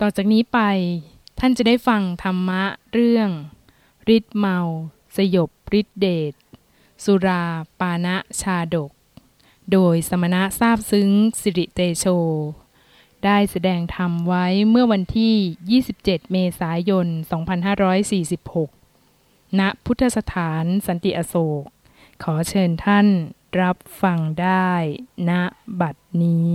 ต่อจากนี้ไปท่านจะได้ฟังธรรมะเรื่องฤทธิ์เมา สยบฤทธิเดชสุราปานะชาดก โดยสมณะทราบซึ้งสิริเตโช ได้แสดงธรรมไว้เมื่อวันที่ 27 เมษายน 2546 ณ พุทธสถานสันติอโศก ขอเชิญท่านรับฟังได้ณบัดนี้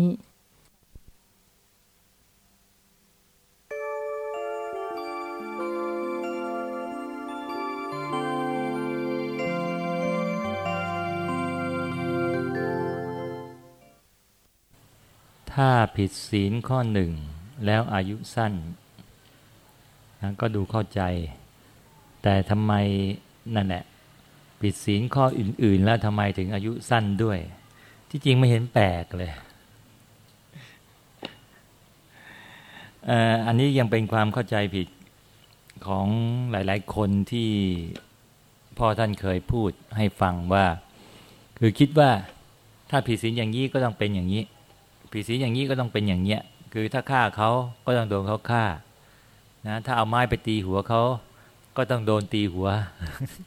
ถ้าผิดศีลข้อหนึ่ง แล้วอายุสั้นนะก็ดูเข้าใจ แต่ทำไมนั่นแหละผิดศีลข้ออื่น ๆ แล้วทำไมถึงอายุสั้นด้วย ที่จริงไม่เห็นแปลกเลยอันนี้ยังเป็นความเข้าใจผิดของหลาย ๆ คนที่พ่อท่านเคยพูดให้ฟังว่า คือคิดว่าถ้าผิดศีลอย่างนี้ก็ต้องเป็นอย่างนี้ ผิดศีลอย่างนี้ก็ต้องเป็นอย่างเนี้ย คือถ้าฆ่าเขาก็ต้องโดนเขาฆ่านะถ้าเอาไม้ไปตีหัวเขาก็ต้องโดนตีหัว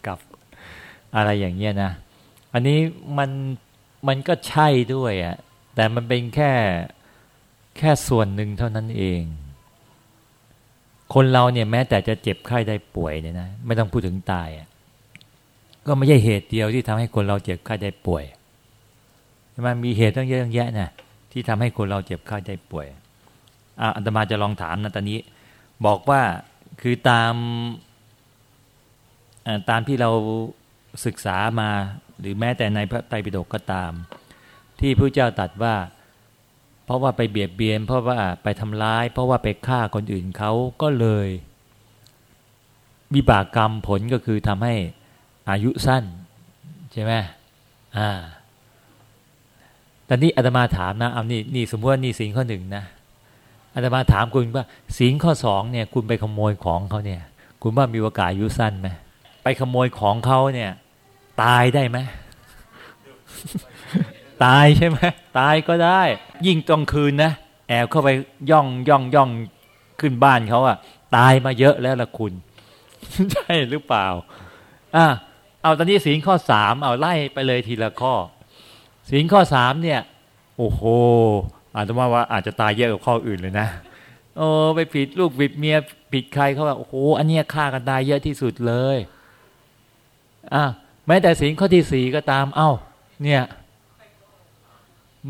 กับอะไรอย่างเงี้ยนะอันนี้มันมันก็ใช่ด้วยอะ่ะแต่มันเป็นแค่แค่ส่วนหนึ่งเท่านั้นเอง คนเราเนี่ยแม้แต่จะเจ็บไข้ได้ป่วยเนี่ยนะไม่ต้องพูดถึงตายอะก็ไม่ใช่เหตุเดียวที่ทำให้คนเราเจ็บไข้ได้ป่วยมันมีเหตุต้องเยอะแยะนะ ที่ทำให้คนเราเจ็บไข้ได้ป่วยอะอัตมาจะลองถามนะตอนนี้ บอกว่าคือตามตามที่เราศึกษามาหรือแม้แต่ในพระไตรปิฎกก็ตาม ที่พระเจ้าตัดว่า เพราะว่าไปเบียดเบียน เพราะว่าไปทำร้าย เพราะว่าไปฆ่าคนอื่นเขาก็เลย วิบากกรรมผลก็คือทำให้อายุสั้น ใช่ไหมอ่า ตอนนี้อาตมาถามนะเอานี่นี่สมมติว่านี่สิงข้อหนึ่งนะอาตมาถามคุณว่าสิงข้อสองเนี่ย คุณไปขโมยของเขาเนี่ย คุณว่ามีโอกาสอายุสั้นไหมไปขโมยของเขาเนี่ย ตายได้ไหมตายใช่ไหมตายก็ได้ ยิ่งตอนคืนนะแอบเข้าไปย่องย่องย่องขึ้นบ้านเขาอะตายมาเยอะแล้วละคุณ ใช่หรือเปล่าอะเอาตอนนี้สิงข้อสามเอาไล่ไปเลยทีละข้อ ศีลข้อสามเนี่ย โอ้โหอาจจะว่าว่าอาจจะตายเยอะกว่าข้ออื่นเลยนะโอ้ไปผิดลูกผิดเมียผิดใครเขาว่าโอ้โหอันเนี้ยฆ่ากันตายเยอะที่สุดเลยอะแม้แต่ศีลข้อที่สี่ก็ตาม เอ้า เนี่ย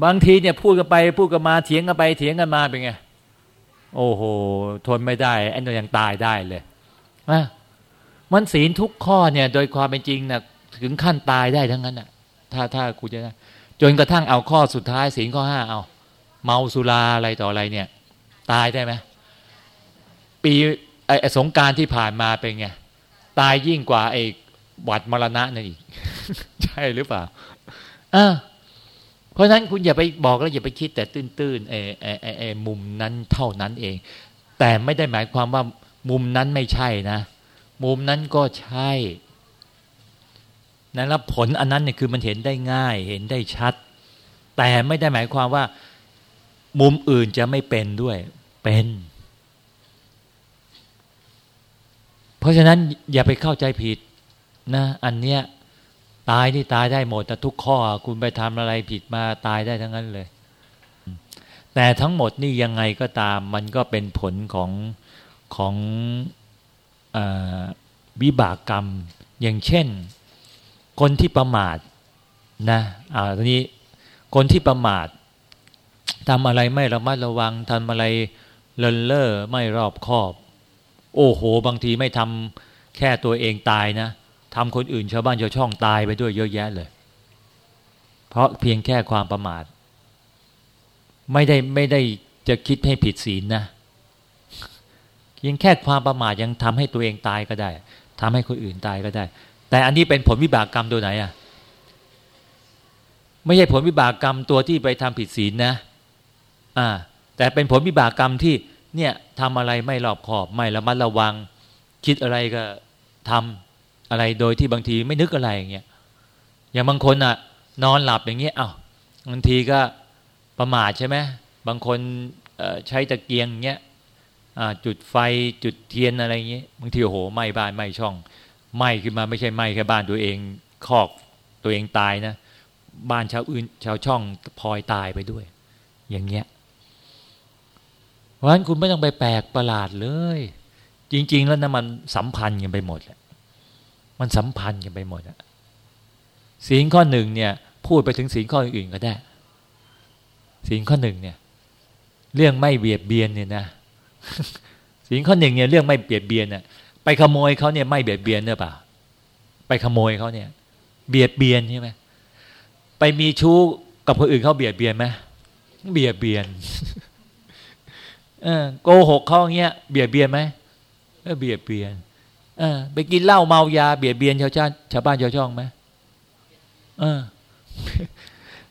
บางทีเนี่ยพูดกันไปพูดกันมาเถียงกันไปเถียงกันมาเป็นไงโอ้โห ทนไม่ได้ไอ้นยังตายได้เลยอะมันศีลทุกข้อเนี่ย โดยความเป็นจริงนะถึงขั้นตายได้ทั้งนั้นอะ ถ้าถ้ากูจะ จนกระทั่งเอาข้อสุดท้ายศีลข้อห้าเอา เมาสุราอะไรต่ออะไรเนี่ย ตายได้ไหมปีไอ้สงการที่ผ่านมาเป็นไง ตายยิ่งกว่าไอ้หวัดมรณะนั่นอีก ใช่หรือเปล่าอ่าเพราะนั้นคุณอย่าไปบอกแล้วอย่าไปคิดแต่ตื้นๆไอ้ไอ้ไอ้ไอ้มุมนั้นเท่านั้นเอง แต่ไม่ได้หมายความว่ามุมนั้นไม่ใช่นะ มุมนั้นก็ใช่ นะแล้วผลอันนั้นเนี่ยคือมันเห็นได้ง่าย เห็นได้ชัด แต่ไม่ได้หมายความว่า มุมอื่นจะไม่เป็นด้วย เป็น เพราะฉะนั้นอย่าไปเข้าใจผิดนะ อันเนี้ยตายนี่ตายได้หมดแต่ทุกข้อ คุณไปทำอะไรผิดมาตายได้ทั้งนั้นเลย แต่ทั้งหมดนี่ยังไงก็ตาม มันก็เป็นผลของของอวิบากกรรม อย่างเช่น คนที่ประมาทนะอ่าทีนี้คนที่ประมาททำอะไรไม่ระมัดระวังทำอะไรเลินเล่อไม่รอบคอบ โอ้โห บางทีไม่ทำแค่ตัวเองตายนะทำคนอื่นชาวบ้านชาวช่องตายไปด้วยเยอะแยะเลย เพราะเพียงแค่ความประมาท ไม่ได้ไม่ได้จะคิดให้ผิดศีลนะเพียงแค่ความประมาทยังทำให้ตัวเองตายก็ได้ทำให้คนอื่นตายก็ได้ แต่อันนี้เป็นผลวิบากกรรมตัวไหนอะ ไม่ใช่ผลวิบากกรรมตัวที่ไปทำผิดศีลนะ อ่า แต่เป็นผลวิบากกรรมที่เนี่ยทำอะไรไม่รอบขอบไม่ระมัดระวัง คิดอะไรก็ทำอะไรโดยที่บางทีไม่นึกอะไรอย่างเงี้ยอย่างบางคนอะ นอนหลับอย่างเงี้ยอ้าวบางทีก็ประมาทใช่ไหมบางคนใช้ตะเกียงเงี้ยจุดไฟจุดเทียนอะไรเงี้ยบางทีโอ้โหไหม้บ้านไหม้ช่อง ไหม้ขึ้นมาไม่ใช่ไหม้แค่บ้านตัวเองคอกตัวเองตายนะ บ้านชาวอื่นชาวช่องพลอยตายไปด้วย อย่างเงี้ยเพราะฉะนั้นคุณไม่ต้องไปแปลกประหลาดเลย จริง ๆ แล้วนะมันสัมพันธ์กันไปหมดแหละมันสัมพันธ์กันไปหมดอะศีลข้อหนึ่งเนี่ย พูดไปถึงศีลข้ออื่นก็ได้ศีลข้อหนึ่งเนี่ย เรื่องไม่เบียดเบียนเนี่ยนะศีลข้อหนึ่งเนี่ยเรื่องไม่เบียดเบียนเนี่ย ไปขโมยเขาเนี่ยไม่เบียดเบียนเนี่ยเปล่าไปขโมยเขาเนี่ย เบียดเบียนใช่ไหมไปมีชู้กับคนอื่นเขาเบียดเบียนไหมเบียดเบียนเออโกหกเขาอย่างเงี้ยเบียดเบียนไหมเออเบียดเบียนเออไปกินเหล้าเมายาเบียดเบียนชาวชาติชาวบ้านชาวช่องไหมเออ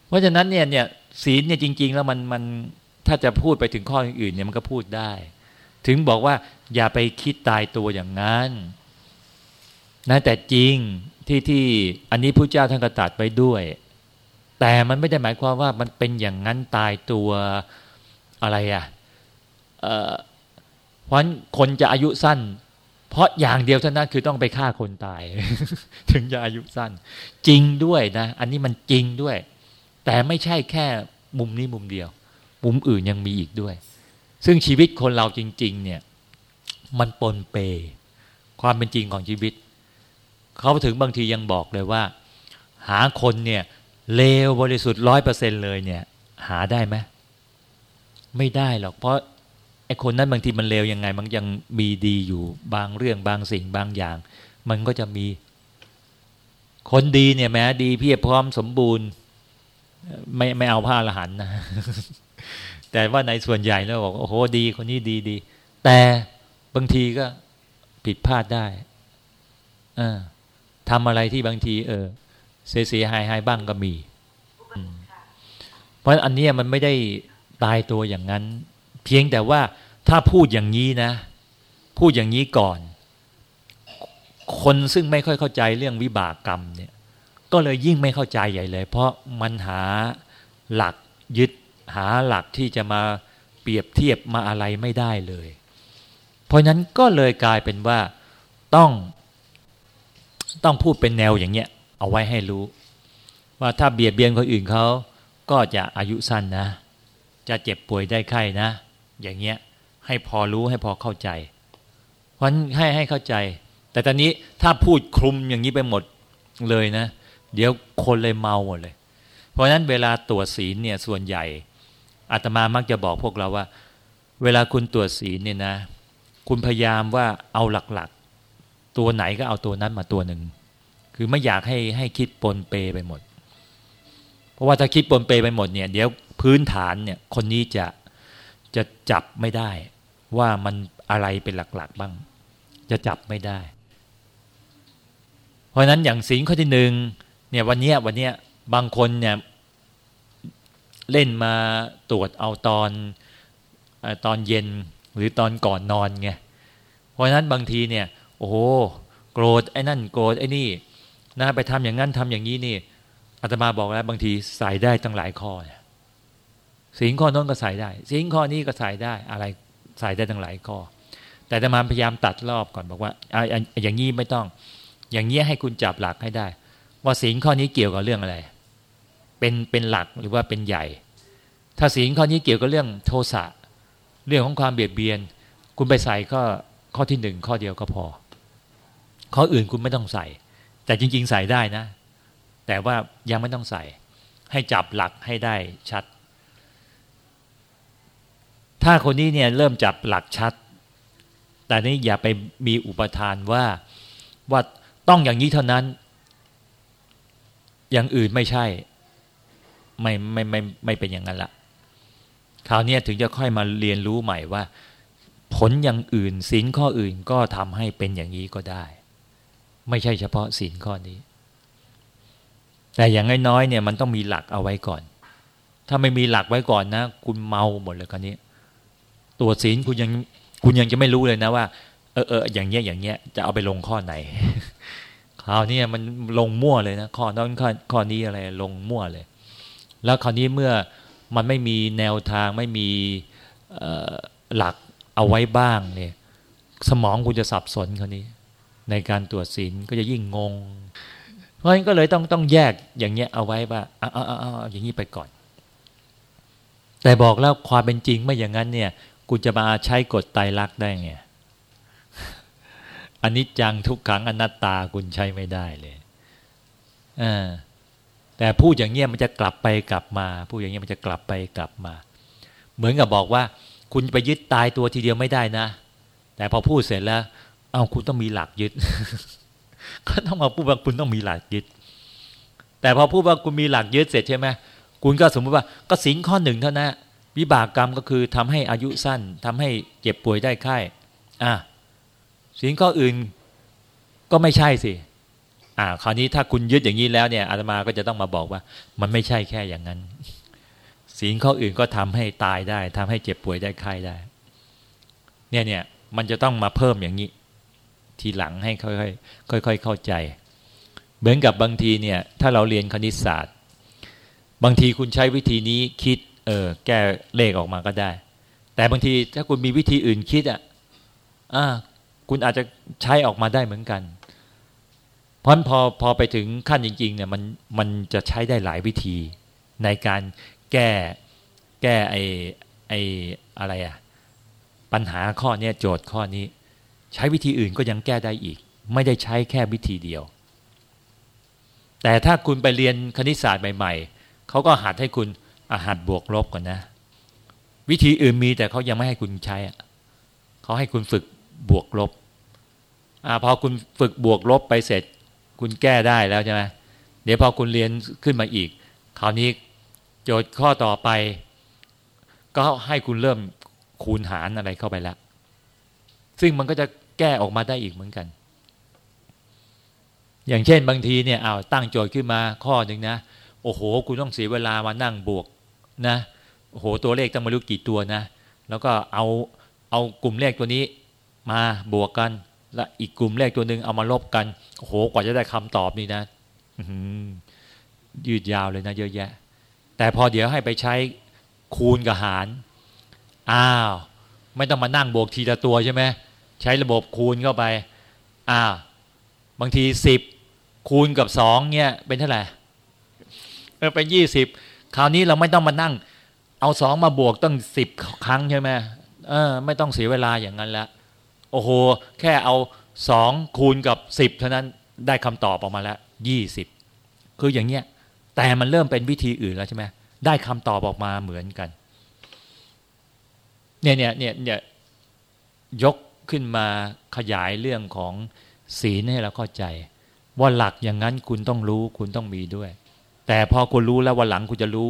เพราะฉะนั้นเนี่ยเนี่ยศีลเนี่ยจริง ๆ แล้วมันมันถ้าจะพูดไปถึงข้ออื่น เนี่ยมันก็พูดได้ ถึงบอกว่าอย่าไปคิดตายตัวอย่างนั้นนะแต่จริงที่ที่อันนี้พระเจ้าท่านก็ตัดไปด้วย แต่มันไม่ได้หมายความว่ามันเป็นอย่างนั้นตายตัวอะไรอะ่ะเพราะคนจะอายุสั้น เพราะอย่างเดียวเท่านั้นคือต้องไปฆ่าคนตาย ถึงจะอายุสั้น จริงด้วยนะ อันนี้มันจริงด้วย แต่ไม่ใช่แค่มุมนี้มุมเดียว มุมอื่นยังมีอีกด้วย ซึ่งชีวิตคนเราจริง ๆ เนี่ย มันปนเป ความเป็นจริงของชีวิต เขาถึงบางทียังบอกเลยว่า หาคนเนี่ยเลวบริสุทธิ์ร้อยเปอร์เซ็นเลยเนี่ย หาได้ไหมไม่ได้หรอก เพราะไอ้คนนั้นบางทีมันเลวยังไง มันยังมีดีอยู่บางเรื่องบางสิ่งบางอย่าง มันก็จะมี คนดีเนี่ยแม้ดีเพียบพร้อมสมบูรณ์ ไม่ไม่เอาผ้าละหันนะแต่ว่าในส่วนใหญ่แล้วบอกโอ้โหดีคนนี้ดีดีแต่บางทีก็ผิดพลาดได้อทำอะไรที่บางที เออ เสียเสียหายหายบ้างก็มี เพราะอันนี้มันไม่ได้ตายตัวอย่างนั้น เพียงแต่ว่าถ้าพูดอย่างนี้นะ พูดอย่างนี้ก่อน คนซึ่งไม่ค่อยเข้าใจเรื่องวิบากกรรมเนี่ย ก็เลยยิ่งไม่เข้าใจใหญ่เลย เพราะมันหาหลักยึด หาหลักที่จะมาเปรียบเทียบมาอะไรไม่ได้เลย เพราะนั้นก็เลยกลายเป็นว่าต้องต้องพูดเป็นแนวอย่างเงี้ยเอาไว้ให้รู้ ว่าถ้าเบียดเบียนคนอื่นเขาก็จะอายุสั้นนะ จะเจ็บป่วยได้ไข้นะ อย่างเงี้ยให้พอรู้ให้พอเข้าใจ เพราะให้ให้เข้าใจ แต่ตอนนี้ถ้าพูดคลุมอย่างนี้ไปหมดเลยนะ เดี๋ยวคนเลยเมาหมดเลย เพราะฉะนั้นเวลาตรวจศีลเนี่ยส่วนใหญ่ อาตมามักจะบอกพวกเราว่า เวลาคุณตรวจศีลเนี่ยนะ คุณพยายามว่าเอาหลักๆ ตัวไหนก็เอาตัวนั้นมาตัวหนึ่ง คือไม่อยากให้ให้คิดปนเปไปหมด เพราะว่าถ้าคิดปนเปไปหมดเนี่ยเดี๋ยวพื้นฐานเนี่ยคนนี้จะจะจับไม่ได้ ว่ามันอะไรเป็นหลักๆบ้าง จะจับไม่ได้ เพราะนั้นอย่างสิงข้อที่หนึ่งเนี่ยวันเนี้ยวันเนี้ยบางคนเนี่ย เล่นมาตรวจเอาตอนตอนเย็นหรือตอนก่อนนอนไงเพราะฉะนั้นบางทีเนี่ยโอ้โหโกรธไอ้นั่นโกรธไอ้นี่นะไปทำอย่างนั้นทำอย่างนี้นี่อาตมาบอกแล้วบางทีใส่ได้ตั้งหลายข้อเนี่ยสิงข้อน้นก็ใส่ได้ สิงข้อนี้ก็ใส่ได้อะไรใส่ได้ทั้งหลายข้อ แต่จะมาพยายามตัดรอบก่อนบอกว่าอย่างนี้ไม่ต้อง อย่างนี้ให้คุณจับหลักให้ได้ ว่าสิงข้อนี้เกี่ยวกับเรื่องอะไร เป็นเป็นหลักหรือว่าเป็นใหญ่ ถ้าสิงข้อนี้เกี่ยวกับเรื่องโทสะเรื่องของความเบียดเบียน คุณไปใส่ข้อข้อที่หนึ่งข้อเดียวก็พอ ข้ออื่นคุณไม่ต้องใส่ แต่จริง ๆ ใส่ได้นะ แต่ว่ายังไม่ต้องใส่ ให้จับหลักให้ได้ชัด ถ้าคนนี้เนี่ยเริ่มจับหลักชัด แต่นี้อย่าไปมีอุปทานว่าว่าต้องอย่างนี้เท่านั้น อย่างอื่นไม่ใช่ ไม่ไม่ไม่ไม่เป็นอย่างนั้นละ คราวนี้ถึงจะค่อยมาเรียนรู้ใหม่ว่า ผลอย่างอื่นสินข้ออื่นก็ทำให้เป็นอย่างนี้ก็ได้ ไม่ใช่เฉพาะสินข้อนี้ แต่อย่างน้อยๆเนี่ยมันต้องมีหลักเอาไว้ก่อน ถ้าไม่มีหลักไว้ก่อนนะ คุณเมาหมดเลยคราวนี้ตัวศีลคุณยังคุณยังจะไม่รู้เลยนะว่า เออเอออย่างเงี้ยอย่างเงี้ยจะเอาไปลงข้อไหนคราวนี้มันลงมั่วเลยนะข้อนั้นข้อข้อนี้อะไรลงมั่วเลย แล้วคราวนี้เมื่อ มันไม่มีแนวทางไม่มีหลักเอาไว้บ้างเนี่ยสมองคุณจะสับสนครานี้ ในการตรวจศีลก็จะยิ่งงง เพราะฉะนั้นก็เลยต้องต้องแยกอย่างเงี้ยเอาไว้ว่าเอาเอาเอาออย่างนี้ไปก่อน แต่บอกแล้วความเป็นจริงไม่อย่างนั้นเนี่ยคุณจะมาใช้กฎไตรลักษณ์ได้ไงอันนี้จังทุกขังอนัตตาคุณใช้ไม่ได้เลยอ่า แต่พูดอย่างเงี้ยมันจะกลับไปกลับมา พูดอย่างเงี้ยมันจะกลับไปกลับมา เหมือนกับบอกว่า คุณไปยึดตายตัวทีเดียวไม่ได้นะ แต่พอพูดเสร็จแล้ว เอาคุณต้องมีหลักยึด ก็ต้องมาพูดว่าคุณต้องมีหลักยึด แต่พอพูดว่าคุณมีหลักยึดเสร็จใช่ไหมคุณก็สมมติว่าก็สิงข้อหนึ่งเท่านั้นวิบากกรรมก็คือทำให้อายุสั้นทำให้เจ็บป่วยได้ไข้อะสิงข้ออื่นก็ไม่ใช่สิ อ่า คราวนี้ถ้าคุณยึดอย่างนี้แล้วเนี่ยอาตมาก็จะต้องมาบอกว่า มันไม่ใช่แค่อย่างนั้น ศีลข้ออื่นก็ทำให้ตายได้ทำให้เจ็บป่วยได้ไข้ได้ เนี่ยเนี่ยมันจะต้องมาเพิ่มอย่างนี้ ทีหลังให้ค่อยๆค่อยๆเข้าใจ เหมือนกับบางทีเนี่ย ถ้าเราเรียนคณิตศาสตร์ บางทีคุณใช้วิธีนี้คิด เออแก้เลขออกมาก็ได้ แต่บางทีถ้าคุณมีวิธีอื่นคิดอะอ่าคุณอาจจะใช้ออกมาได้เหมือนกัน เพราะพอพอไปถึงขั้นจริงๆเนี่ยมันมันจะใช้ได้หลายวิธี ในการแก้แก้ไอไออะไรอะปัญหาข้อนี้โจทย์ข้อนี้ ใช้วิธีอื่นก็ยังแก้ได้อีก ไม่ได้ใช้แค่วิธีเดียว แต่ถ้าคุณไปเรียนคณิตศาสตร์ใหม่ ๆเขาก็หัดให้คุณอาหัดบวกลบก่อนนะ วิธีอื่นมีแต่เขายังไม่ให้คุณใช้เขาให้คุณฝึกบวกลบอพอคุณฝึกบวกลบไปเสร็จ คุณแก้ได้แล้วใช่ไหมเดี๋ยวพอคุณเรียนขึ้นมาอีก คราวนี้โจทย์ข้อต่อไป ก็ให้คุณเริ่มคูณหารอะไรเข้าไปแล้วซึ่งมันก็จะแก้ออกมาได้อีกเหมือนกัน อย่างเช่นบางทีเนี่ยเอาตั้งโจทย์ขึ้นมาข้อหนึ่งนะ โอ้โห คุณต้องเสียเวลามานั่งบวกนะโอ้โหตัวเลขต้องมารู้กี่ตัวนะ แล้วก็เอาเอากลุ่มเลขตัวนี้มาบวกกัน และอีกกลุ่มเลขตัวหนึ่งเอามาลบกันโอ้โหกว่าจะได้คำตอบนี่นะยืดยาวเลยนะ เยอะแยะ แต่พอเดี๋ยวให้ไปใช้คูณกับหาร อ้าว ไม่ต้องมานั่งบวกทีละตัวใช่ไหมใช้ระบบคูณเข้าไป อ้าวบางทีสิบคูณกับสองเนี่ย เป็นเท่าไหร่เออเป็นยี่สิบคราวนี้เราไม่ต้องมานั่ง เอาสองมาบวกตั้งสิบครั้งใช่ไหมเออ ไม่ต้องเสียเวลาอย่างนั้นแล้ว โอ้โห แค่เอาสองคูณกับสิบเท่านั้นได้คำตอบออกมาแล้วยี่สิบคืออย่างเงี้ย แต่มันเริ่มเป็นวิธีอื่นแล้วใช่ไหมได้คำตอบออกมาเหมือนกัน เนี่ยเนี่ยเนี่ยเนี่ยยกขึ้นมาขยายเรื่องของศีลให้เราเข้าใจ ว่าหลักอย่างนั้นคุณต้องรู้คุณต้องมีด้วย แต่พอคุณรู้แล้ววันหลังคุณจะรู้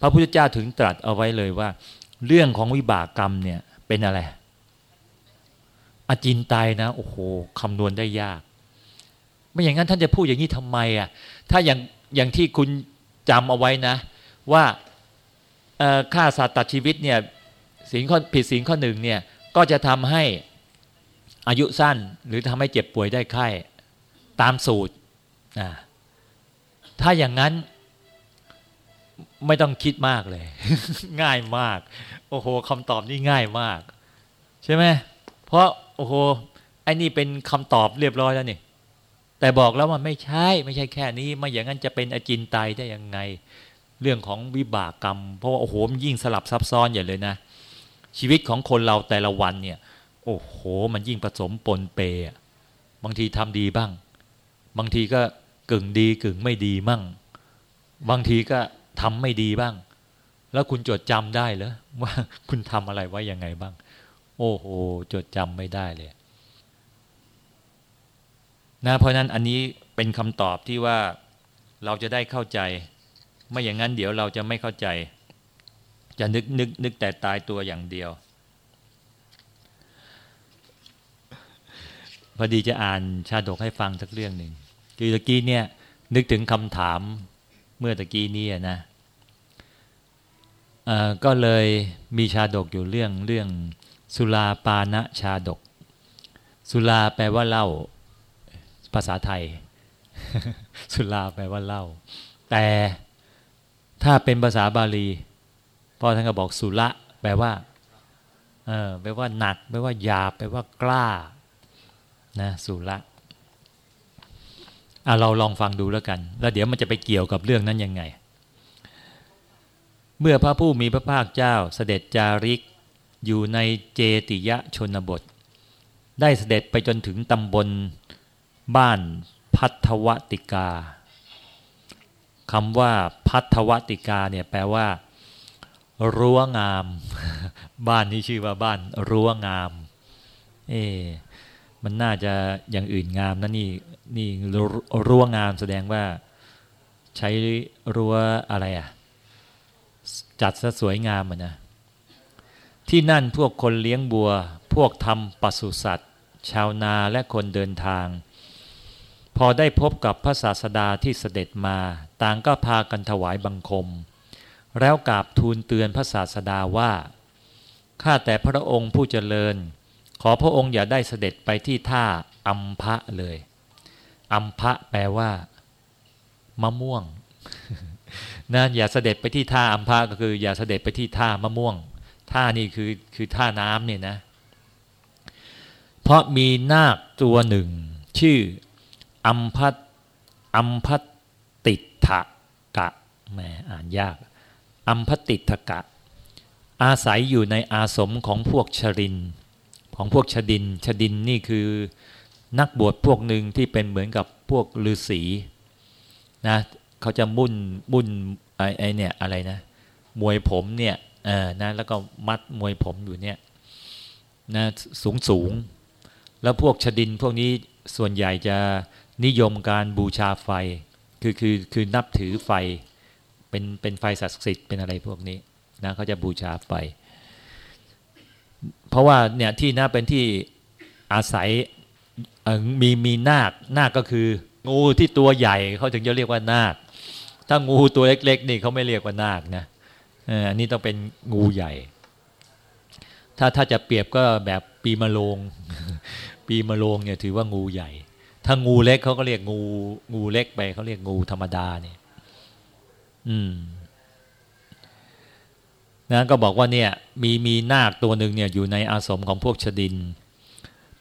พระพุทธเจ้าถึงตรัสเอาไว้เลยว่า เรื่องของวิบากกรรมเนี่ยเป็นอะไร อจินไตยนะโอ้โหคำนวณได้ยาก ไม่อย่างนั้นท่านจะพูดอย่างนี้ทำไมอะถ้าอย่างอย่างที่คุณจำเอาไว้นะ ว่าฆ่าสัตว์ตัดชีวิตเนี่ยสิ่งข้อผิดสิ่งข้อหนึ่งเนี่ยก็จะทำให้อายุสั้นหรือทำให้เจ็บป่วยได้ไข้ตามสูตรนะถ้าอย่างนั้นไม่ต้องคิดมากเลย ง่ายมาก โอ้โหคำตอบนี่ง่ายมาก ใช่ไหมเพราะ โอ้โหไอ้นี่เป็นคำตอบเรียบร้อยแล้วนี่แต่บอกแล้วว่าไม่ใช่ไม่ใช่แค่นี้ไม่อย่างนั้นจะเป็นอจินไตได้ยังไง เรื่องของวิบากกรรม เพราะว่าโอ้โหมันยิ่งสลับซับซ้อนอย่างเลยนะ ชีวิตของคนเราแต่ละวันเนี่ย โอ้โห มันยิ่งผสมปนเปบางทีทำดีบ้าง บางทีก็กึ่งดีกึ่งไม่ดีมั่ง บางทีก็ทำไม่ดีบ้าง แล้วคุณจดจำได้เหรอว่าคุณทำอะไรไว้ยังไงบ้าง โอ้โหจดจำไม่ได้เลยนะเพราะนั้นอันนี้เป็นคำตอบที่ว่าเราจะได้เข้าใจ ไม่อย่างนั้นเดี๋ยวเราจะไม่เข้าใจ จะนึกนึกนึกแต่ตายตัวอย่างเดียว พอดีจะอ่านชาดกให้ฟังสักเรื่องหนึ่งคือตะกี้เนี่ยนึกถึงคำถามเมื่อตะกี้นี้นะก็เลยมีชาดกอยู่เรื่องเรื่อง สุลาปานะชาดก สุลาแปลว่าเหล้าภาษาไทย สุลาแปลว่าเหล้าแต่ถ้าเป็นภาษาบาลีพ่อท่านก็บอกสุละแปลว่าเออแปลว่าหนักแปลว่าหยาบแปลว่ากล้านะสุระอะเราลองฟังดูแล้วกัน แล้วเดี๋ยวมันจะไปเกี่ยวกับเรื่องนั้นยังไง เมื่อพระผู้มีพระภาคเจ้าเสด็จจาริก อยู่ในเจติยะชนบท ได้เสด็จไปจนถึงตำบล บ้านพัทวติกาคำว่าพัทวติกาเนี่ยแปลว่ารั้วงาม บ้านนี้ชื่อว่าบ้านรั้วงาม เอ๊มันน่าจะอย่างอื่นงามนะนี่นี่รั้วงามแสดงว่า ใช้รั้วอะไรอะ่ะจัดซะสวยงามอะนะ ที่นั่นพวกคนเลี้ยงบัว พวกทำปศุสัตว์ ชาวนาและคนเดินทาง พอได้พบกับพระศาสดาที่เสด็จมา ต่างก็พากันถวายบังคม แล้วกราบทูลเตือนพระศาสดาว่า ข้าแต่พระองค์ผู้เจริญ ขอพระองค์อย่าได้เสด็จไปที่ท่าอัมพะเลยอัมพะแปลว่า มะม่วงนะอย่าเสด็จไปที่ท่าอัมพะก็คือ อย่าเสด็จไปที่ท่ามะม่วง ท่านี่คือคือท่าน้ำเนี่ยนะ เพราะมีนาคตัวหนึ่ง ชื่ออัมพัตอัมพัตติทะกะแหมอ่านยาก อัมพัติทกะ อาศัยอยู่ในอาสมของพวกชริน ของพวกชดิน ชดินนี่คือนักบวชพวกหนึ่งที่เป็นเหมือนกับพวกฤาษีนะเขาจะมุ่นมุ่นไอไอเนี่ยอะไรนะ มวยผมเนี่ย เออนะแล้วก็มัดมวยผมอยู่เนี่ยนะสูงสูง แล้วพวกชดินพวกนี้ส่วนใหญ่จะนิยมการบูชาไฟ คือคือคือนับถือไฟ เป็นเป็นไฟศักดิ์สิทธิ์เป็นอะไรพวกนี้นะเขาจะบูชาไฟ เพราะว่าเนี่ยที่น่าเป็นที่อาศัยมีมีนาคนาคก็คือ งูที่ตัวใหญ่เขาถึงจะเรียกว่านาคถ้างูตัวเล็กๆนี่เขาไม่เรียกว่านาคนะ อันนี้ต้องเป็นงูใหญ่ ถ้าถ้าจะเปรียบก็แบบปีมะโรงปีมะโรงเนี่ยถือว่างูใหญ่ ถ้างูเล็กเขาก็เรียกงู งูเล็กไปเขาเรียกงูธรรมดาเนี่ย อืมนะก็บอกว่าเนี่ยมีมีนาคตัวหนึ่งเนี่ยอยู่ในอาสมของพวกชดิน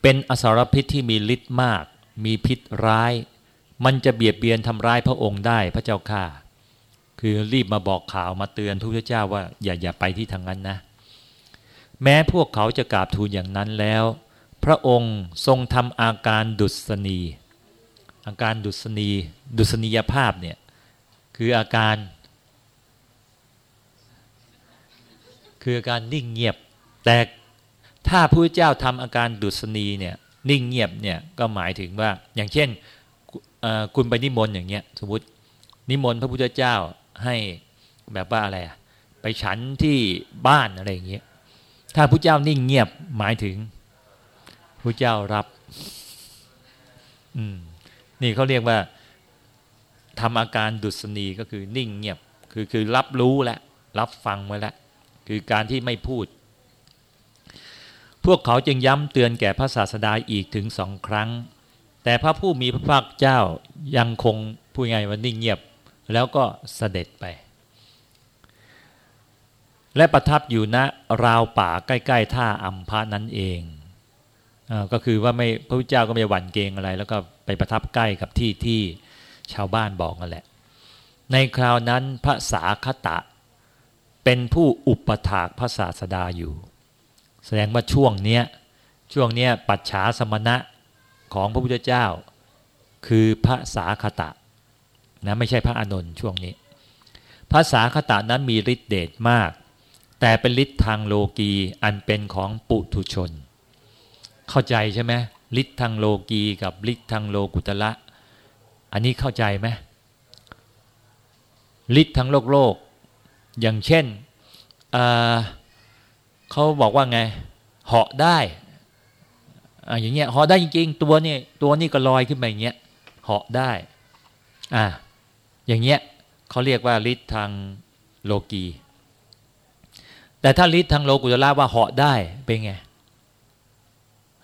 เป็นอสารพิษที่มีฤทธิ์มาก มีพิษร้าย มันจะเบียดเบียนทำร้ายพระองค์ได้พระเจ้าข้า คือรีบมาบอกข่าวมาเตือนพระพุทธเจ้าว่าอย่าอย่าไปที่ทางนั้นนะ แม้พวกเขาจะกราบทูลอย่างนั้นแล้ว พระองค์ทรงทำอาการดุษณี อาการดุษณี ดุษณียภาพเนี่ยคืออาการ คืออาการนิ่งเงียบ แต่ถ้าพระเจ้าทำอาการดุษณีเนี่ยนิ่งเงียบเนี่ยก็หมายถึงว่าอย่างเช่นคุณไปนิมนต์อย่างเงี้ยสมมตินิมนต์พระพุทธเจ้า ให้แบบว่าอะไรอะไปฉันที่บ้านอะไรอย่างเงี้ยถ้าพระเจ้านิ่งเงียบหมายถึงพระเจ้ารับ อืม นี่เขาเรียกว่าทำอาการดุษณีก็คือนิ่งเงียบ คือคือรับรู้แล้วรับฟังไว้แล้วคือการที่ไม่พูด พวกเขาจึงย้ำเตือนแก่พระศาสดาอีกถึงสองครั้ง แต่พระผู้มีพระภาคเจ้ายังคงพูดไงว่านิ่งเงียบ แล้วก็เสด็จไป และประทับอยู่ณราวป่าใกล้ ๆ ท่าอัมพานั้นเองอก็คือว่าไม่พระพุทธเจ้าก็ไม่หวั่นเกรงอะไร แล้วก็ไปประทับใกล้กับที่ที่ชาวบ้านบอกนั่นแหละ ในคราวนั้นพระสาคตะ เป็นผู้อุปถากพระศาสดาอยู่ แสดงว่าช่วงเนี้ยช่วงเนี้ยปัจฉาสมณะของพระพุทธเจ้า คือพระสาคตะ นะไม่ใช่พระอานนท์ช่วงนี้ ภาษาคตานั้นมีฤทธิเดชมาก แต่เป็นฤทธิ์ทางโลกีอันเป็นของปุถุชน เข้าใจใช่ไหมฤทธิ์ทางโลกีกับฤทธิ์ทางโลกุตละ อันนี้เข้าใจไหมฤทธิ์ทางโลกโลก อย่างเช่นเขาบอกว่าไงเหาะได้อย่างเงี้ยเหาะได้จริงๆ ตัวนี่ตัวนี่ก็ลอยขึ้นไปอย่างเงี้ยเหาะได้ อ่า อย่างเงี้ยเขาเรียกว่าฤทธิ์ทางโลกี แต่ถ้าฤทธิ์ทางโลกุตละว่าเหาะได้เป็นไง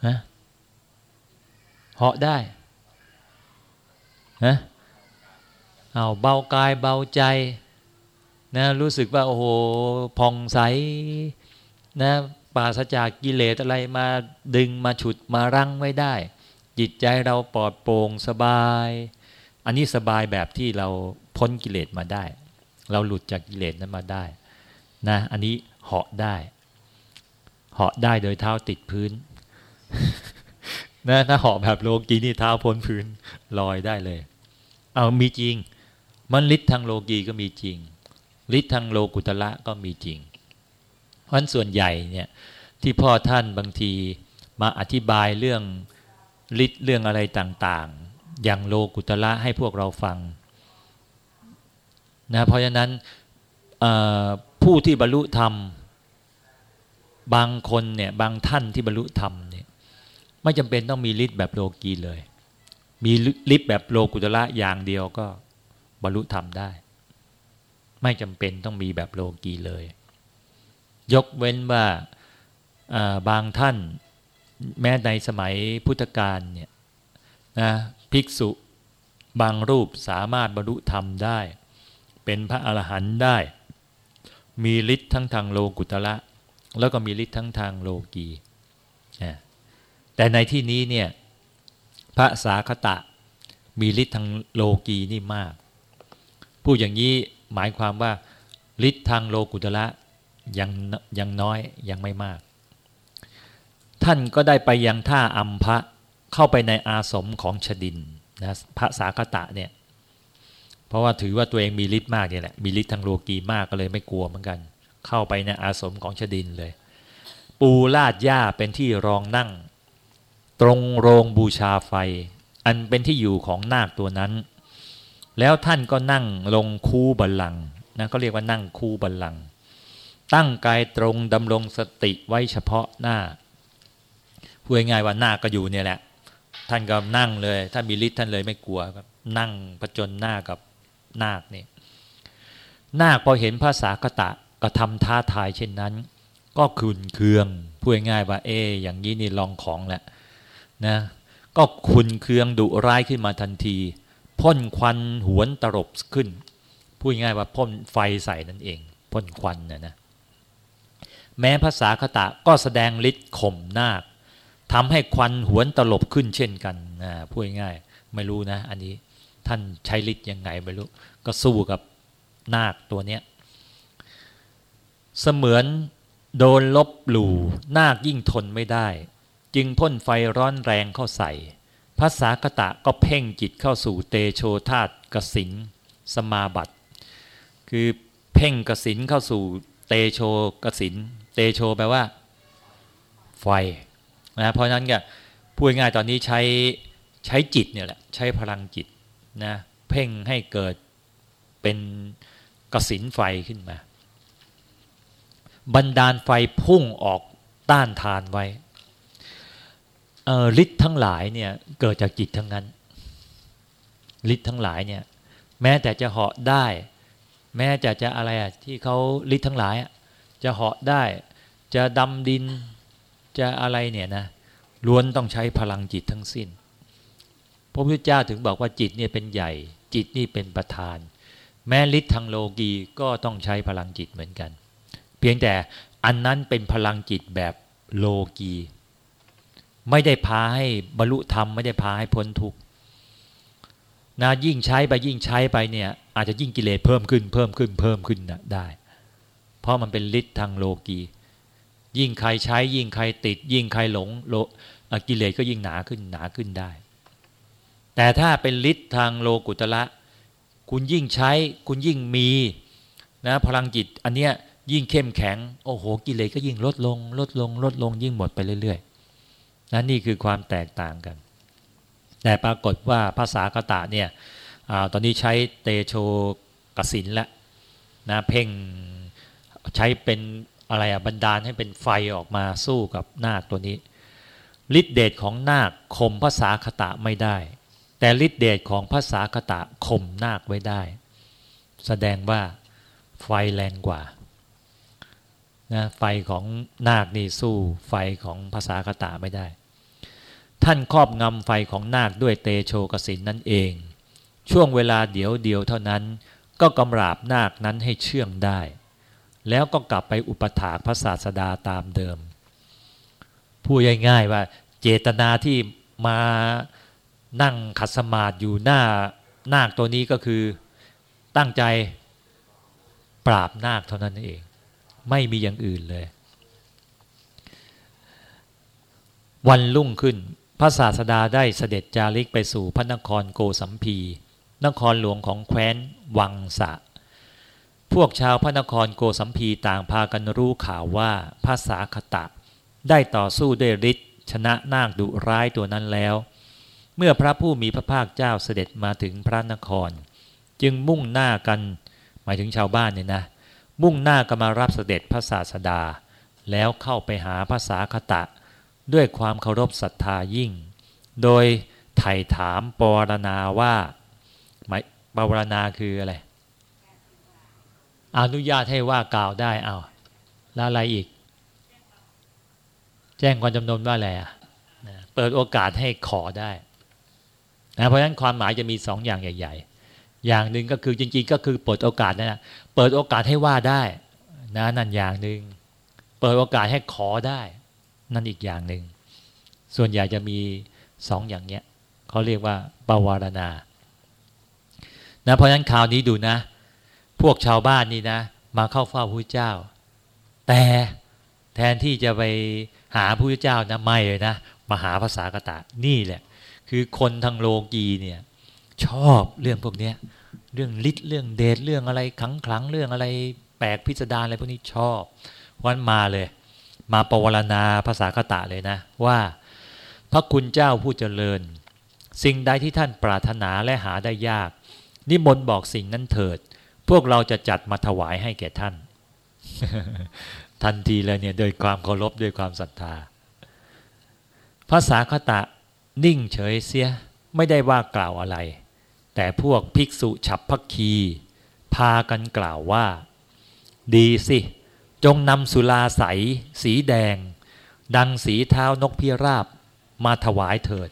ฮะเหาะได้ฮะเอาเบากายเบาใจนะรู้สึกว่าโอ้โหผ่องใสนะปราศจากกิเลสอะไรมาดึงมาฉุดมารั้งไว้ได้ จิตใจเราปลอดโปร่งสบาย อันนี้สบายแบบที่เราพ้นกิเลสมาได้ เราหลุดจากกิเลสนั้นมาได้นะอันนี้เหาะได้ เหาะได้โดยเท้าติดพื้นนะถ้าเหาะแบบโลกีนี่เท้าพ้นพื้นลอยได้เลย เอามีจริง มันฤทธิ์ทางโลกีก็มีจริงฤทธิ์ทางโลกุตละก็มีจริง เพราะส่วนใหญ่เนี่ยที่พ่อท่านบางทีมาอธิบายเรื่องฤทธิ์เรื่องอะไรต่าง อย่างโลกุตละให้พวกเราฟังนะเพราะฉะนั้นผู้ที่บรรลุธรรม บางคนเนี่ยบางท่านที่บรรลุธรรมเนี่ยไม่จำเป็นต้องมีฤทธิ์แบบโลกีเลย มีฤทธิ์แบบโลกุตละอย่างเดียวก็บรรลุธรรมได้ ไม่จำเป็นต้องมีแบบโลกีเลย ยกเว้นว่าบางท่านแม้ในสมัยพุทธกาลเนี่ยนะ ภิกษุ บางรูปสามารถบรรลุธรรมได้ เป็นพระอรหันต์ได้ มีฤทธิ์ทั้งทางโลกุตละแล้วก็มีฤทธิ์ทั้งทางโลกีแต่ในที่นี้เนี่ยพระสาคตะมีฤทธิ์ทางโลกีนี่มาก พูดอย่างนี้หมายความว่าฤทธิ์ทางโลกุตละยังยังน้อยยังไม่มาก ท่านก็ได้ไปยังท่าอัมพะ เข้าไปในอาสมของชดินนะพระสาคตะเนี่ยเพราะว่าถือว่าตัวเองมีฤทธิ์มากเนี่ยแหละมีฤทธิ์ทางโลกีมากก็เลยไม่กลัวเหมือนกัน เข้าไปในอาสมของชดินเลย ปูลาดหญ้าเป็นที่รองนั่ง ตรงโรงบูชาไฟ อันเป็นที่อยู่ของนาคตัวนั้น แล้วท่านก็นั่งลงคูบัลลังนะก็เรียกว่านั่งคูบัลลัง ตั้งกายตรงดำรงสติไว้เฉพาะหน้าพูดง่ายว่าหน้าก็อยู่เนี่ยแหละ ท่านก็นั่งเลยท่านมีฤทธิ์ท่านเลยไม่กลัวครับนั่งประจนหน้ากับนาคนี่นาคพอเห็นภาษากตะก็ทำท้าทายเช่นนั้น ก็คืนเคืองพูดง่ายว่าเอ อย่างนี้นี่ลองของแหละนะก็คุนเคืองดุร้ายขึ้นมาทันที พ่นควันหวนตรบขึ้นพูดง่ายว่าพ่นไฟใส่นั่นเองพ่นควันนะนะแม้ภาษาคตะก็แสดงฤทธิ์ข่มนาค ทำให้ควันหวนตลบขึ้นเช่นกันนะพูดง่ายไม่รู้นะ อันนี้ท่านใช้ฤทธิ์ยังไงไม่รู้ ก็สู้กับนาคตัวเนี้ยเสมือนโดนลบหลู่นาคยิ่งทนไม่ได้ จึงพ่นไฟร้อนแรงเข้าใส่ภาษากตะก็เพ่งจิตเข้าสู่เตโชธาตกสินสมาบัติคือเพ่งกสินเข้าสู่เตโชกสินเตโชแปลว่า ไฟ นะเพราะนั้นก็พูดง่ายตอนนี้ใช้ใช้จิตเนี่ยแหละใช้พลังจิตนะเพ่งให้เกิดเป็นกสินไฟขึ้นมาบันดาลไฟพุ่งออกต้านทานไว้ฤทธิ์ทั้งหลายเนี่ยเกิดจากจิตทั้งนั้นฤทธิ์ทั้งหลายเนี่ยแม้แต่จะเหาะได้ แม้จะจะอะไรอะที่เขาฤทธิ์ทั้งหลายจะเหาะได้ จะดำดิน จะอะไรเนี่ยนะล้วนต้องใช้พลังจิตทั้งสิ้น พระพุทธเจ้าถึงบอกว่าจิตเนี่ยเป็นใหญ่ จิตนี่เป็นประธาน แม้ฤทธิ์ทางโลกีก็ต้องใช้พลังจิตเหมือนกัน เพียงแต่อันนั้นเป็นพลังจิตแบบโลกี ไม่ได้พาให้บรรลุธรรมไม่ได้พาให้พ้นทุกข์นะยิ่งใช้ไปยิ่งใช้ไปเนี่ยอาจจะยิ่งกิเลสเพิ่มขึ้นเพิ่มขึ้นเพิ่มขึ้นนะได้ เพราะมันเป็นฤทธิ์ทางโลกี ยิ่งใครใช้ยิ่งใครติด ยิ่งใครหลงโลกิเลสก็ยิ่งหนาขึ้นหนาขึ้นได้ แต่ถ้าเป็นฤทธิ์ทางโลกุตละคุณยิ่งใช้ คุณยิ่งมีนะพลังจิตอันเนี้ยยิ่งเข้มแข็ง โอ้โห กิเลสก็ยิ่งลดลง ลดลง ลดลงยิ่งหมดไปเรื่อยๆนั่นนี่คือความแตกต่างกัน แต่ปรากฏว่าภาษากตะเนี่ยอตอนนี้ใช้เตโชกสินล้วนะเพ่งใช้เป็น อะไรอะบันดาลให้เป็นไฟออกมาสู้กับนาคตัวนี้ฤทธิเดชของนาคข่มภาษาคตะไม่ได้ แต่ฤทธิเดชของภาษาคตะข่มนาคไว้ได้ แสดงว่าไฟแรงกว่านะไฟของนาคนี่สู้ไฟของภาษาคตะไม่ได้ ท่านครอบงำไฟของนาคด้วยเตโชกสินนั่นเอง ช่วงเวลาเดียวเดียวเท่านั้น ก็กำราบนาคนั้นให้เชื่องได้ แล้วก็กลับไปอุปถากพระศาสดาตามเดิม พูดง่ายๆว่าเจตนาที่มานั่งขัดสมาธิอยู่หน้านาคตัวนี้ก็คือตั้งใจปราบนาคเท่านั้นเอง ไม่มีอย่างอื่นเลย วันรุ่งขึ้นพระศาสดาได้เสด็จจาริกไปสู่พระนครโกสัมพี นครหลวงของแคว้นวังสะ พวกชาวพระนครโกสัมพีต่างพากันรู้ข่าวว่าพระสาคตะ ได้ต่อสู้ด้วยฤทธิ์ชนะนาคดุร้ายตัวนั้นแล้ว เมื่อพระผู้มีพระภาคเจ้าเสด็จมาถึงพระนคร จึงมุ่งหน้ากัน หมายถึงชาวบ้านเนี่ยนะ มุ่งหน้ากันมารับเสด็จพระศาสดา แล้วเข้าไปหาภาษาคตะ ด้วยความเคารพศรัทธายิ่ง โดยไถ่ถามปรณาว่าหมายปรณาคืออะไร อนุญาตให้ว่ากล่าวได้เอาแล้วอะไรอีก แจ้งความจำนงว่าอะไรอะเปิดโอกาสให้ขอได้นะเพราะฉะนั้นความหมายจะมีสองอย่างใหญ่ ๆ อย่างหนึ่งก็คือจริงๆ ก็คือเปิดโอกาสนะเปิดโอกาสให้ว่าได้นะนั่นอย่างหนึ่งเปิดโอกาสให้ขอได้ นั่นอีกอย่างหนึ่งส่วนใหญ่จะมีสองอย่างเนี้ยเขาเรียกว่าปวารณานะเพราะฉะนั้นคราวนี้ดูนะ พวกชาวบ้านนี่นะ มาเข้าเฝ้าพระเจ้า แต่แทนที่จะไปหาพระเจ้านะไม่เลยนะมาหาภาษากตะนี่แหละ คือคนทางโลกีเนี่ย ชอบเรื่องพวกนี้เรื่องฤทธิ์เรื่องเดชเรื่องอะไรขังขังเรื่องอะไรแปลกพิสดารอะไรพวกนี้ชอบวันมาเลย มาปวารณาภาษากตะเลยนะ ว่า พระคุณเจ้าผู้เจริญ สิ่งใดที่ท่านปรารถนาและหาได้ยาก นิมนต์บอกสิ่งนั้นเถิด พวกเราจะจัดมาถวายให้แก่ท่าน ทันทีเลยเนี่ยโดยความเคารพด้วยความศรัทธาภาษาคตะนิ่งเฉยเสียไม่ได้ว่ากล่าวอะไร แต่พวกภิกษุฉับพักคี พากันกล่าวว่า ดีสิ จงนำสุลาใส สีแดง ดังสีเท้านกพิราบมาถวายเถิด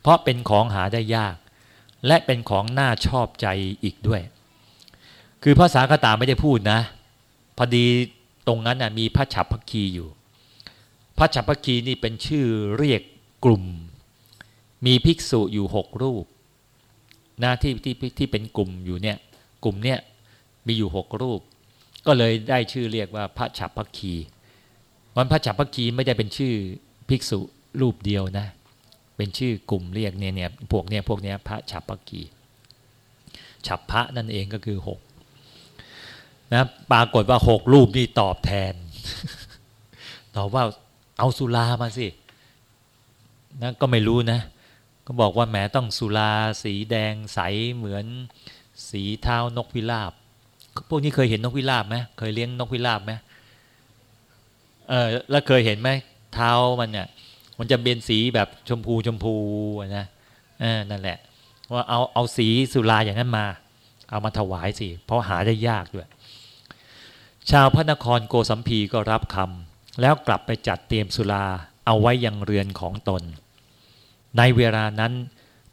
เพราะเป็นของหาได้ยาก และเป็นของน่าชอบใจอีกด้วย คือภาษาคตาไม่ได้พูดนะ พอดีตรงนั้นนะมีพระฉับพักคีอยู่ พระฉัพพคีนี่เป็นชื่อเรียกกลุ่ม มีภิกษุอยู่หกรูปนะที่ที่ที่เป็นกลุ่มอยู่เนี่ย กลุ่มเนี่ยมีอยู่หกรูป ก็เลยได้ชื่อเรียกว่าพระฉัพพคีวันพระฉัพพคีไม่ได้เป็นชื่อภิกษุรูปเดียวนะ เป็นชื่อกลุ่มเรียกเนี่ยเนี่ยพวกเนี่ยพวกเนี้ยพระฉัพพคีฉับพระนั่นเองก็คือหก นะปรากฏว่าหกรูปนี่ตอบแทน ตอบว่าเอาสุรามาสินะก็ไม่รู้นะ ก็บอกว่าแหมต้องสุราสีแดงใสเหมือนสีเท้านกพิราบ พวกนี้เคยเห็นนกพิราบไหมเคยเลี้ยงนกพิราบไหมเออแล้วเคยเห็นไหมเท้ามันเนี่ยมันจะเป็นสีแบบชมพูชมพูนะเออนั่นแหละ ว่าเอาเอาสีสุราอย่างนั้นมา เอามาถวายสิเพราะหาได้ยากด้วย ชาวพระนครโกสัมพีก็รับคำแล้วกลับไปจัดเตรียมสุราเอาไว้ยังเรือนของตน ในเวลานั้น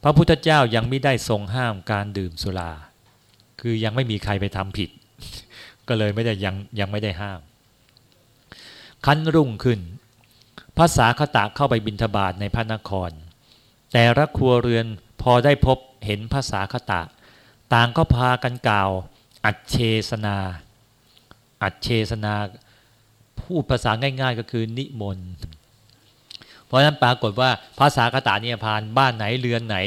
พระพุทธเจ้ายังไม่ได้ทรงห้ามการดื่มสุรา คือยังไม่มีใครไปทำผิด ก็เลยไม่ได้ยังยังไม่ได้ห้าม คันรุ่งขึ้นภาษาคตะเข้าไปบินทบาทในพระนคร แต่ละครัวเรือนพอได้พบเห็นภาษาคตะ ต่างก็พากันกล่าว อัดเชสนา อัดเชสนาพูดภาษาง่าย ๆ ก็คือนิมนต์เพราะฉะนั้นปรากฏว่าภาษากตาเนียพานบ้านไหนเรือนไหน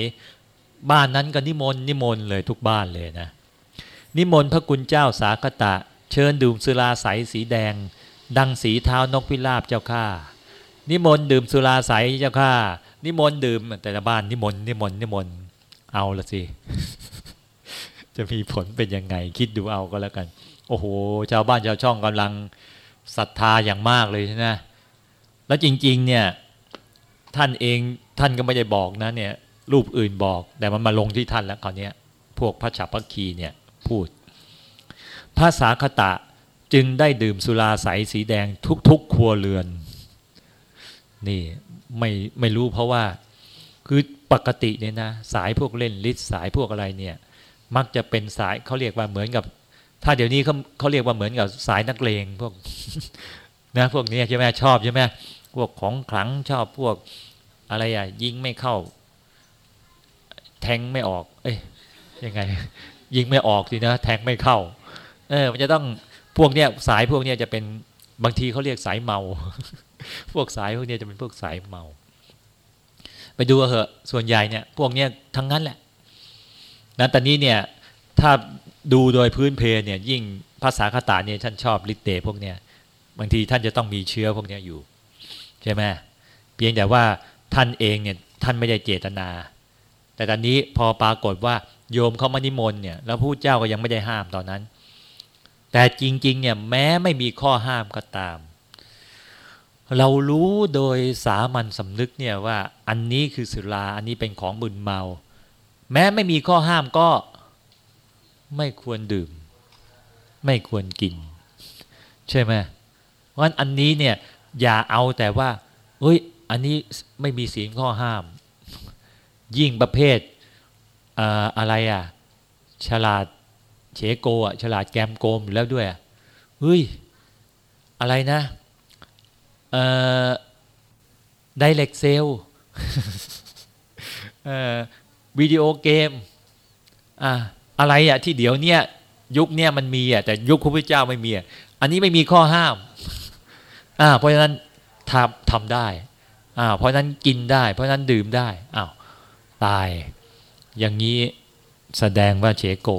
บ้านนั้นก็นิมนต์นิมนต์เลยทุกบ้านเลยนะ นิมนต์พระกุณเจ้าสากตะ เชิญดื่มสุราใสสีแดง ดังสีเท้านกพิราบเจ้าข้านิมนต์ดื่มสุราใสเจ้าข้านิมนต์ดื่มแต่ละบ้านนิมนต์นิมนต์นิมนต์เอาละสิจะมีผลเป็นยังไงคิดดูเอาก็แล้วกัน โอ้โห ชาวบ้านชาวช่องกำลังศรัทธาอย่างมากเลยใช่ไหมแล้วจริง ๆ เนี่ย ท่านเองท่านก็ไม่ได้บอกนะเนี่ย รูปอื่นบอก แต่มันมาลงที่ท่านแล้วคราวนี้พวกพระฉับพระคีเนี่ยพูด ภาษาคตะจึงได้ดื่มสุราใสสีแดงทุก ๆ ครัวเรือน นี่ไม่ไม่รู้เพราะว่าคือปกติเนี่ยนะ สายพวกเล่นลิศสายพวกอะไรเนี่ย มักจะเป็นสายเขาเรียกว่าเหมือนกับ ถ้าเดี๋ยวนี้เขาเขาเรียกว่าเหมือนกับสายนักเลงพวกนะพวกนี้ใช่ไหมชอบใช่ไหมพวกของขลังชอบพวกอะไรอะ ยิงไม่เข้า แทงไม่ออก เอ้ยยังไง ยิงไม่ออกสินะแทงไม่เข้า เออ มันจะต้องพวกเนี้ยสายพวกเนี้ยจะเป็นบางทีเขาเรียกสายเมา พวกสายพวกเนี้ยจะเป็นพวกสายเมา ไปดูเหอะส่วนใหญ่เนี่ย พวกเนี้ยทั้งนั้นแหละนั้นตอนนี้เนี่ย ถ้า ดูโดยพื้นเพเนี่ยยิ่งภาษาคาตาเนี่ยท่านชอบลิเตพวกเนี้ยบางทีท่านจะต้องมีเชื้อพวกเนี้ยอยู่ ใช่ไหมเพียงแต่ว่าท่านเองเนี่ยท่านไม่ได้เจตนา แต่ตอนนี้พอปรากฏว่าโยมเขามานิมนต์เนี่ยแล้วผู้เจ้าก็ยังไม่ได้ห้ามตอนนั้น แต่จริงๆเนี่ยแม้ไม่มีข้อห้ามก็ตาม เรารู้โดยสามัญสำนึกเนี่ยว่าอันนี้คือสุราอันนี้เป็นของมึนเมา แม้ไม่มีข้อห้ามก็ ไม่ควรดื่ม ไม่ควรกิน ใช่ไหมเพราะฉะนั้นอันนี้เนี่ยอย่าเอาแต่ว่าเฮ้ยอันนี้ไม่มีศีลข้อห้าม ยิ่งประเภทอะไรอะ ฉลาดเฉโกอะฉลาดแกมโกมแล้วด้วยเฮ้ยอะไรนะเอ่อไดเรกเซลวิดีโอเกมอะ อะไรอะที่เดี๋ยวเนี้ยยุคเนี้ยมันมีอะแต่ยุคพระพุทธเจ้าไม่มีอะอันนี้ไม่มีข้อห้ามอ่าเพราะฉะนั้นทำทำได้อ่าเพราะฉะนั้นกินได้ เพราะฉะนั้นดื่มได้อ้าวตายอย่างนี้แสดงว่าเฉโก